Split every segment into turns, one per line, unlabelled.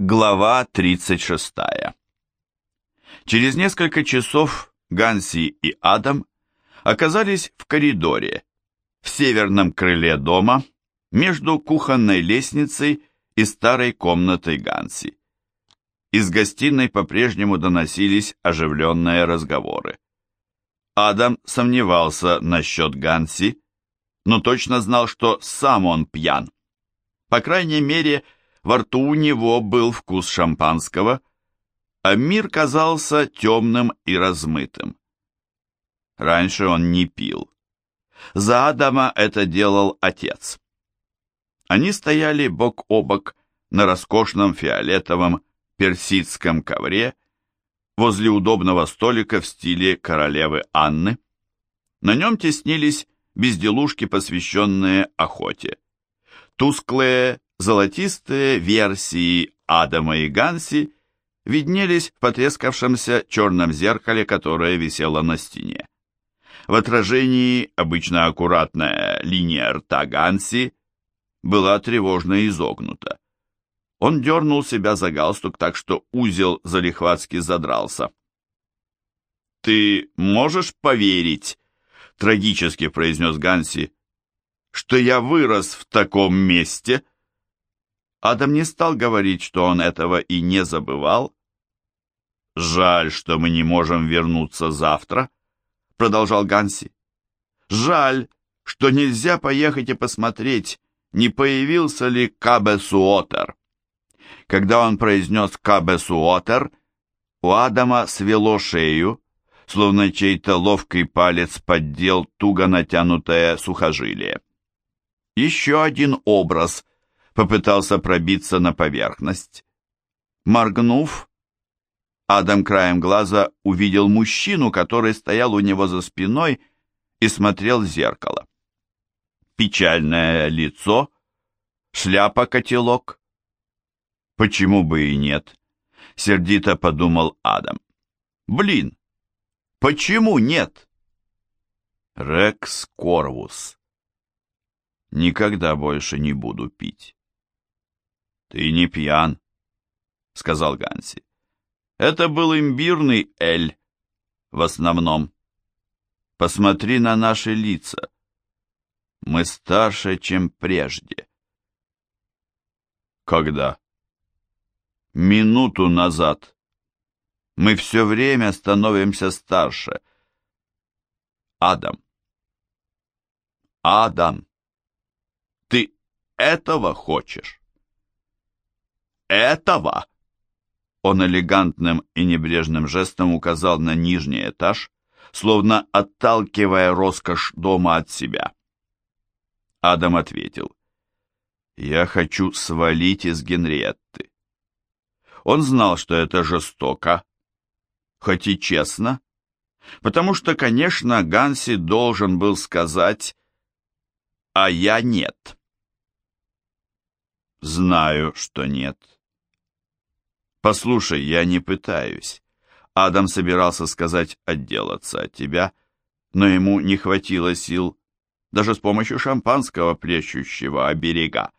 Глава 36. Через несколько часов Ганси и Адам оказались в коридоре, в северном крыле дома, между кухонной лестницей и старой комнатой Ганси. Из гостиной по-прежнему доносились оживленные разговоры. Адам сомневался насчет Ганси, но точно знал, что сам он пьян. По крайней мере, во рту у него был вкус шампанского, а мир казался темным и размытым. Раньше он не пил. За Адама это делал отец. Они стояли бок о бок на роскошном фиолетовом персидском ковре возле удобного столика в стиле королевы Анны. На нем теснились безделушки, посвященные охоте. Тусклые золотистые версии Адама и Ганси виднелись в потрескавшемся черном зеркале, которое висело на стене. В отражении обычно аккуратная линия рта Ганси была тревожно изогнута. Он дернул себя за галстук так, что узел залихватски задрался. «Ты можешь поверить?» — трагически произнес Ганси, — «что я вырос в таком месте?» Адам не стал говорить, что он этого и не забывал. «Жаль, что мы не можем вернуться завтра», — продолжал Ганси. «Жаль, что нельзя поехать и посмотреть, не появился ли Кабесуотер». Когда он произнес Кабесуотер, у Адама свело шею, словно чей-то ловкий палец поддел туго натянутое сухожилие. Еще один образ — попытался пробиться на поверхность. Моргнув, Адам краем глаза увидел мужчину, который стоял у него за спиной и смотрел в зеркало. Печальное лицо, шляпа-котелок. Почему бы и нет? Сердито подумал Адам. Блин, почему нет? Рекс Корвус. Никогда больше не буду пить. «Ты не пьян», — сказал Ганси. «Это был имбирный эль, в основном. Посмотри на наши лица. Мы старше, чем прежде». «Когда?» «Минуту назад. Мы все время становимся старше». «Адам». «Адам, ты этого хочешь?» Этого!» Он элегантным и небрежным жестом указал на нижний этаж, словно отталкивая роскошь дома от себя. Адам ответил, «Я хочу свалить из Генриетты». Он знал, что это жестоко, хоть и честно, потому что, конечно, Ганси должен был сказать «А я нет». «Знаю, что нет». «Послушай, я не пытаюсь». Адам собирался сказать «отделаться от тебя», но ему не хватило сил даже с помощью шампанского плещущего оберега.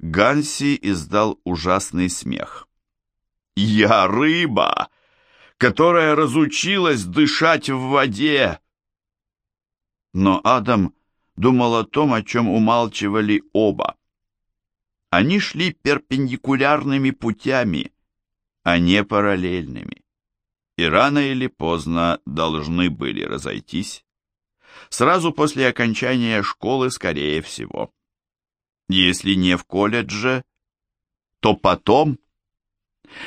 Ганси издал ужасный смех. «Я рыба, которая разучилась дышать в воде!» Но Адам думал о том, о чем умалчивали оба. Они шли перпендикулярными путями, а не параллельными. И рано или поздно должны были разойтись. Сразу после окончания школы, скорее всего. Если не в колледже, то потом...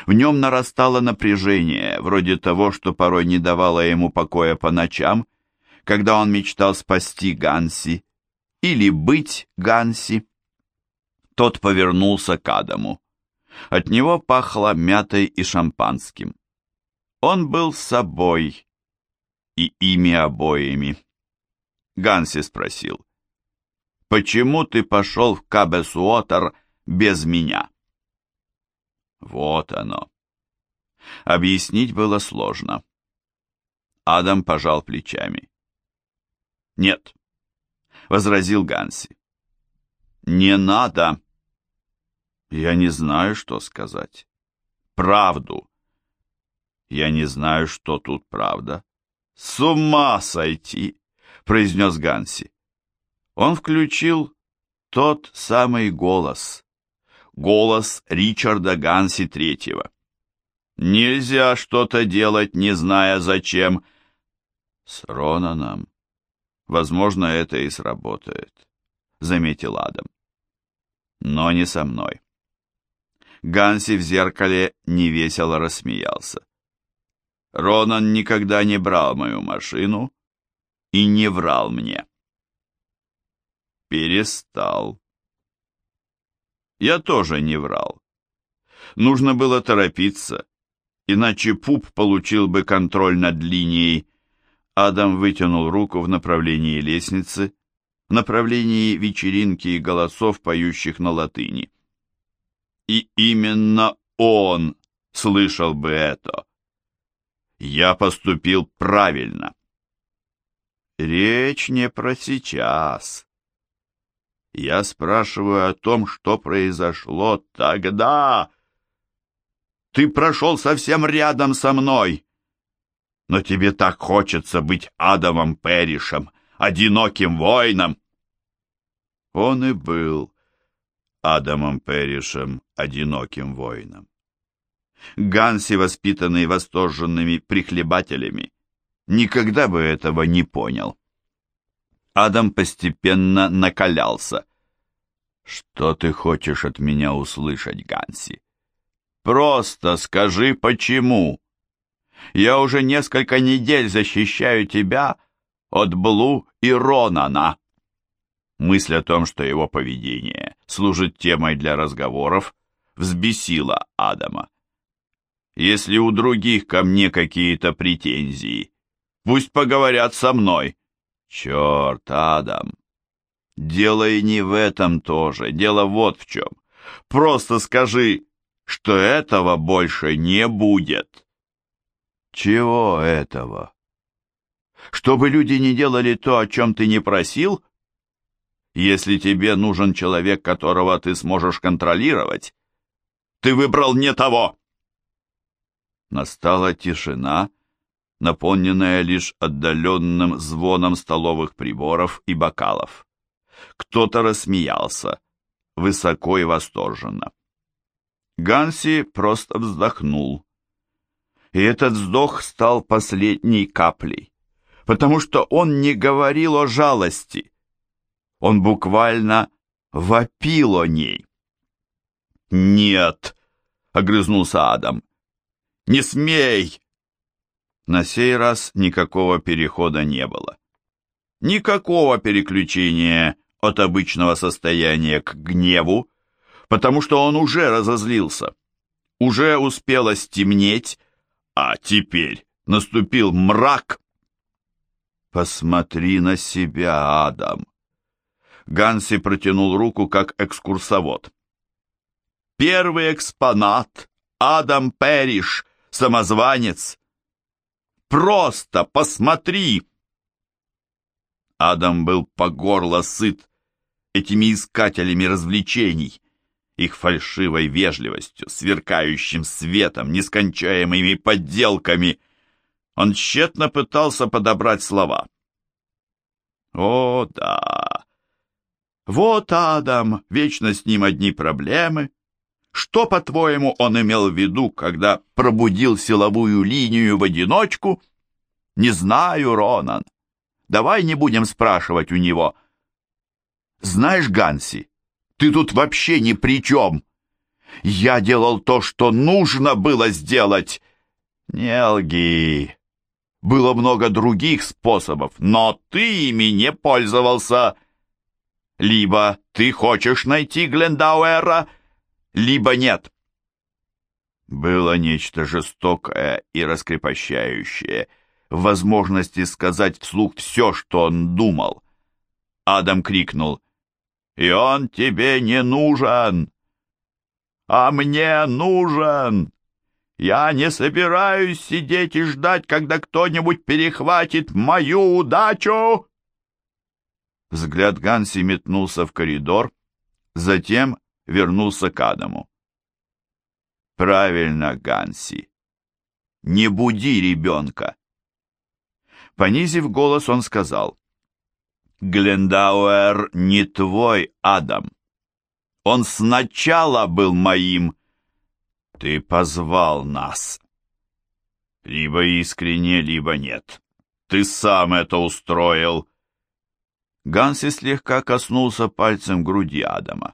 В нем нарастало напряжение, вроде того, что порой не давало ему покоя по ночам, когда он мечтал спасти Ганси или быть Ганси. Тот повернулся к Адаму. От него пахло мятой и шампанским. Он был собой и ими обоими. Ганси спросил, «Почему ты пошел в Кабесуотер без меня?» Вот оно. Объяснить было сложно. Адам пожал плечами. «Нет», — возразил Ганси. «Не надо!» Я не знаю, что сказать. Правду. Я не знаю, что тут правда. С ума сойти, произнес Ганси. Он включил тот самый голос. Голос Ричарда Ганси Третьего. Нельзя что-то делать, не зная зачем. С Ронаном. Возможно, это и сработает, заметил Адам. Но не со мной. Ганси в зеркале невесело рассмеялся. Ронан никогда не брал мою машину и не врал мне. Перестал. Я тоже не врал. Нужно было торопиться, иначе Пуп получил бы контроль над линией. Адам вытянул руку в направлении лестницы, направлении вечеринки и голосов, поющих на латыни. И именно он слышал бы это. Я поступил правильно. Речь не про сейчас. Я спрашиваю о том, что произошло тогда. Ты прошел совсем рядом со мной. Но тебе так хочется быть Адамом Перришем, одиноким воином. Он и был Адамом Перришем, одиноким воином. Ганси, воспитанный восторженными прихлебателями, никогда бы этого не понял. Адам постепенно накалялся. «Что ты хочешь от меня услышать, Ганси? Просто скажи, почему. Я уже несколько недель защищаю тебя от Блу и Ронана». Мысль о том, что его поведение служит темой для разговоров, взбесила Адама. Если у других ко мне какие-то претензии, пусть поговорят со мной. Черт, Адам. Дело и не в этом тоже, дело вот в чем. Просто скажи, что этого больше не будет. Чего этого? Чтобы люди не делали то, о чем ты не просил? Если тебе нужен человек, которого ты сможешь контролировать, ты выбрал не того. Настала тишина, наполненная лишь отдаленным звоном столовых приборов и бокалов. Кто-то рассмеялся, высоко и восторженно. Ганси просто вздохнул. И этот вздох стал последней каплей, потому что он не говорил о жалости. Он буквально вопил о ней. «Нет!» — огрызнулся Адам. Не смей!» На сей раз никакого перехода не было. Никакого переключения от обычного состояния к гневу, потому что он уже разозлился. Уже успело стемнеть, а теперь наступил мрак. «Посмотри на себя, Адам!» Ганси протянул руку, как экскурсовод. «Первый экспонат, Адам Перриш!» самозванец. Просто посмотри!» Адам был по горло сыт этими искателями развлечений, их фальшивой вежливостью, сверкающим светом, нескончаемыми подделками. Он тщетно пытался подобрать слова. «О, да! Вот Адам, вечно с ним одни проблемы, что, по-твоему, он имел в виду, когда пробудил силовую линию в одиночку? Не знаю, Ронан. Давай не будем спрашивать у него. Знаешь, Ганси, ты тут вообще ни при чем. Я делал то, что нужно было сделать. Не лги. Было много других способов, но ты ими не пользовался. Либо ты хочешь найти Глендауэра, либо нет. Было нечто жестокое и раскрепощающее в возможности сказать вслух все, что он думал. Адам крикнул, «И он тебе не нужен, а мне нужен! Я не собираюсь сидеть и ждать, когда кто-нибудь перехватит мою удачу!» Взгляд Ганси метнулся в коридор, затем вернулся к Адаму. «Правильно, Ганси. Не буди ребенка». Понизив голос, он сказал, «Глендауэр не твой, Адам. Он сначала был моим. Ты позвал нас. Либо искренне, либо нет. Ты сам это устроил». Ганси слегка коснулся пальцем груди Адама.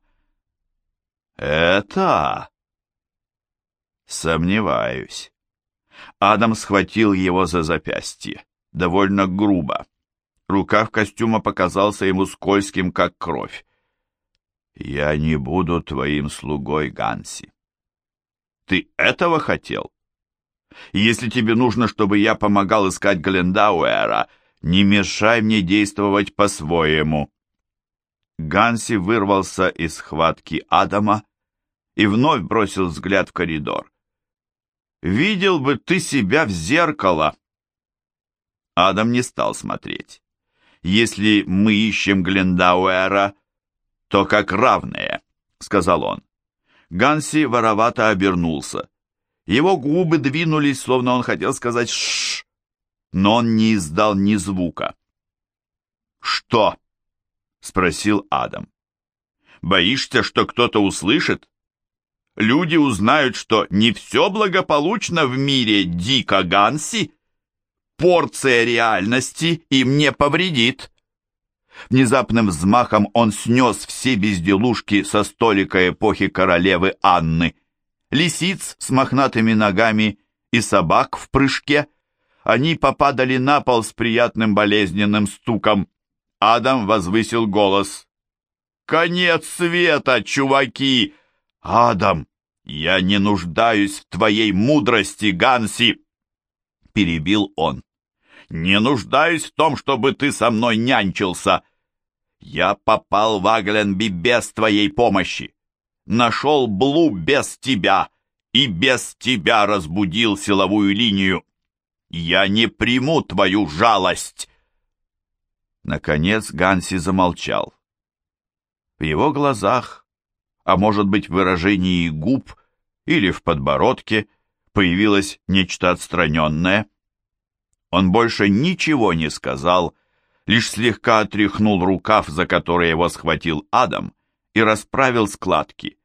«Это...» «Сомневаюсь». Адам схватил его за запястье, довольно грубо. Рукав костюма показался ему скользким, как кровь. «Я не буду твоим слугой, Ганси». «Ты этого хотел?» «Если тебе нужно, чтобы я помогал искать Глендауэра, не мешай мне действовать по-своему». Ганси вырвался из схватки Адама и вновь бросил взгляд в коридор. «Видел бы ты себя в зеркало!» Адам не стал смотреть. «Если мы ищем Глендауэра, то как равные», — сказал он. Ганси воровато обернулся. Его губы двинулись, словно он хотел сказать «шш», но он не издал ни звука. «Что?» — спросил Адам. «Боишься, что кто-то услышит? Люди узнают, что не все благополучно в мире Дика Ганси. Порция реальности им не повредит». Внезапным взмахом он снес все безделушки со столика эпохи королевы Анны. Лисиц с мохнатыми ногами и собак в прыжке — они попадали на пол с приятным болезненным стуком. Адам возвысил голос. «Конец света, чуваки! Адам, я не нуждаюсь в твоей мудрости, Ганси!» Перебил он. «Не нуждаюсь в том, чтобы ты со мной нянчился. Я попал в Агленби без твоей помощи. Нашел Блу без тебя и без тебя разбудил силовую линию. Я не приму твою жалость!» Наконец Ганси замолчал. В его глазах, а может быть в выражении губ или в подбородке, появилось нечто отстраненное. Он больше ничего не сказал, лишь слегка отряхнул рукав, за который его схватил Адам, и расправил складки.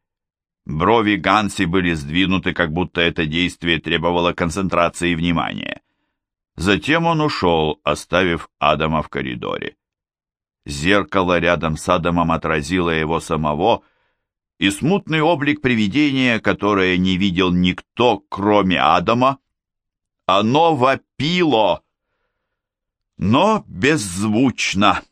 Брови Ганси были сдвинуты, как будто это действие требовало концентрации внимания. Затем он ушел, оставив Адама в коридоре. Зеркало рядом с Адамом отразило его самого, и смутный облик привидения, которое не видел никто, кроме Адама, оно вопило, но беззвучно.